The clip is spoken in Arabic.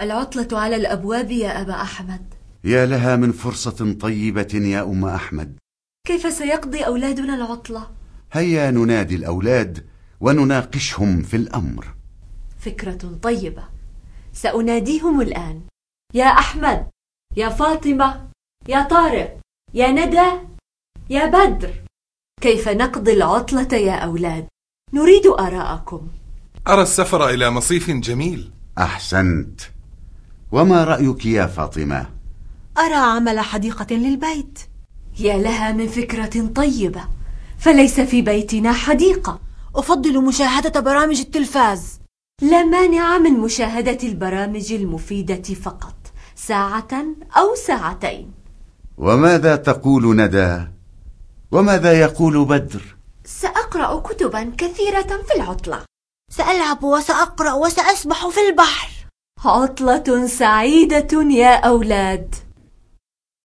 العطلة على الأبواب يا أبا أحمد. يا لها من فرصة طيبة يا أم أحمد. كيف سيقضي أولادنا العطلة؟ هيا ننادي الأولاد ونناقشهم في الأمر. فكرة طيبة. سأناديهم الآن. يا أحمد يا فاطمة يا طارق يا ندى يا بدر. كيف نقضي العطلة يا أولاد؟ نريد آراءكم. أرى السفر إلى مصيف جميل. أحسنت. وما رأيك يا فاطمة؟ أرى عمل حديقة للبيت يا لها من فكرة طيبة فليس في بيتنا حديقة أفضل مشاهدة برامج التلفاز لا مانع من مشاهدة البرامج المفيدة فقط ساعة أو ساعتين وماذا تقول ندى؟ وماذا يقول بدر؟ سأقرأ كتبا كثيرة في العطلة سألعب وسأقرأ وسأسبح في البحر عطلة سعيدة يا أولاد.